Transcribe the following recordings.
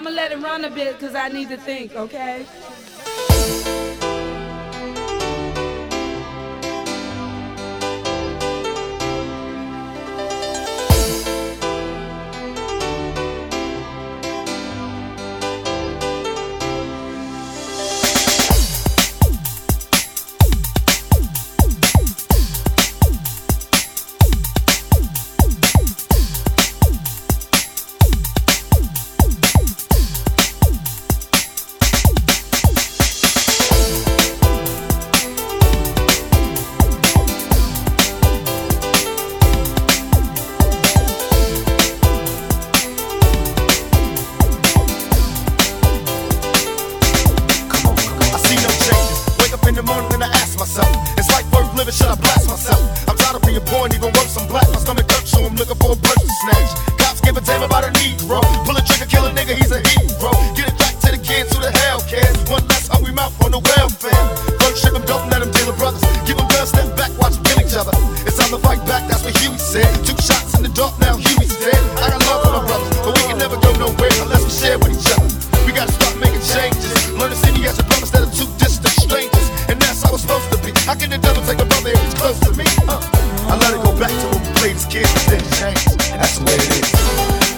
I'ma let it run a bit because I need to think, okay? Should I blast myself? I'm tired of being and even worse, I'm black. My stomach hurts, so I'm looking for a purse to snatch. Cops give a damn about a Negro. Pull a trigger, kill a nigga, he's a hero. Get it back to the kids who the hell cares. One less hungry mouth on the welfare. First ship 'em, don't let 'em deal with brothers. Give 'em guns, step back, watch 'em kill each other. It's time to fight back, that's what Huey said. Two shots in the dark, now Huey's dead. I brother if he's close to me? Uh, I let it go back to when we played as kids and changed. And that's the way it is.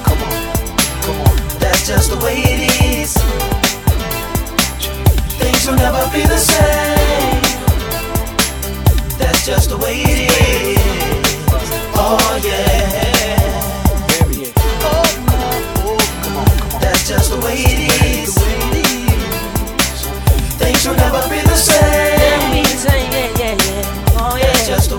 Come on, come on. That's just the way it is. Things will never be the same. That's just the way it is. Oh yeah.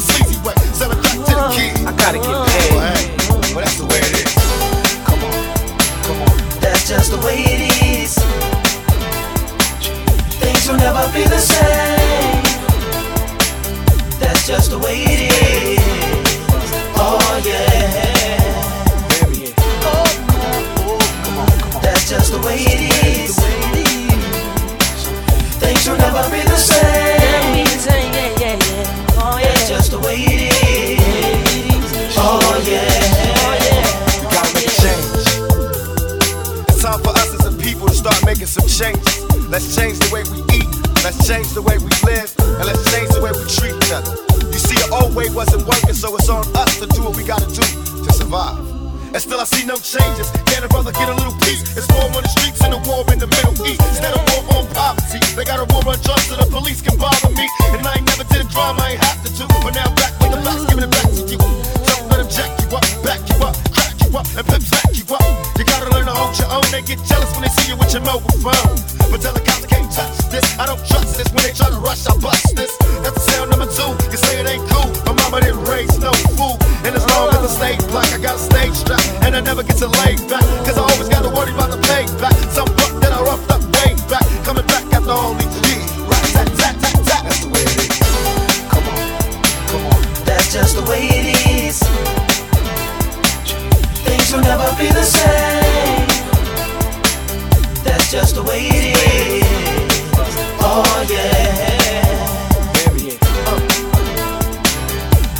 you made it in a sleazy way. Sell it back to the kids. I gotta get Well, paid. Oh, hey, well, that's the way it is. Come on, come on. That's just the way it is. Things will never be the same. That's just the way it is. Oh yeah. We gotta make change. It's time for us as a people to start making some changes. Let's change the way we eat. Let's change the way we live. And let's change the way we treat each other. You see, the old way wasn't working, so it's on us to do what we gotta do to survive. And still I see no changes. Can a brother get a little get jealous when they see you with your mobile phone. But can't touch this. I don't trust this. When they try to rush, I bust this. That's the sound number two. You say it ain't cool. My mama didn't raise no fool. And as long as I stay black, I got a stage strap. And I never get to lay back. Cause I always gotta worry about the payback. Some buck that I roughed up way back. Coming back after all these years. Right. That's the way it is. That's just the way it is. Things will never be the same. It's just the way it is. Oh yeah.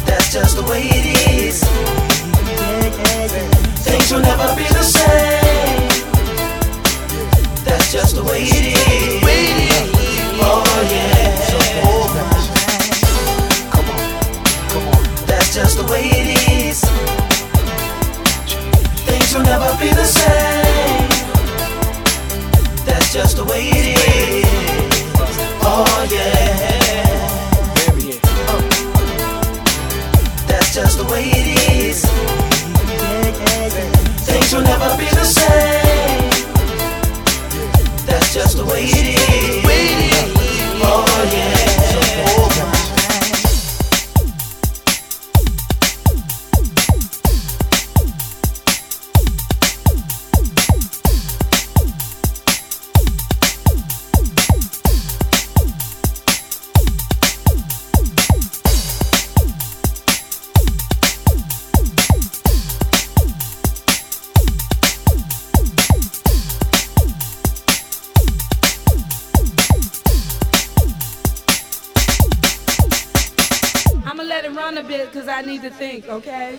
That's just the way it is. Things will never be the same. That's just the way it is. Oh yeah. That's just the way it is. Things will never be the same. It's just the way it is. Oh yeah. That's just the way it is. Things will never be the same. That's just the way it is. Bit because I need to think, okay?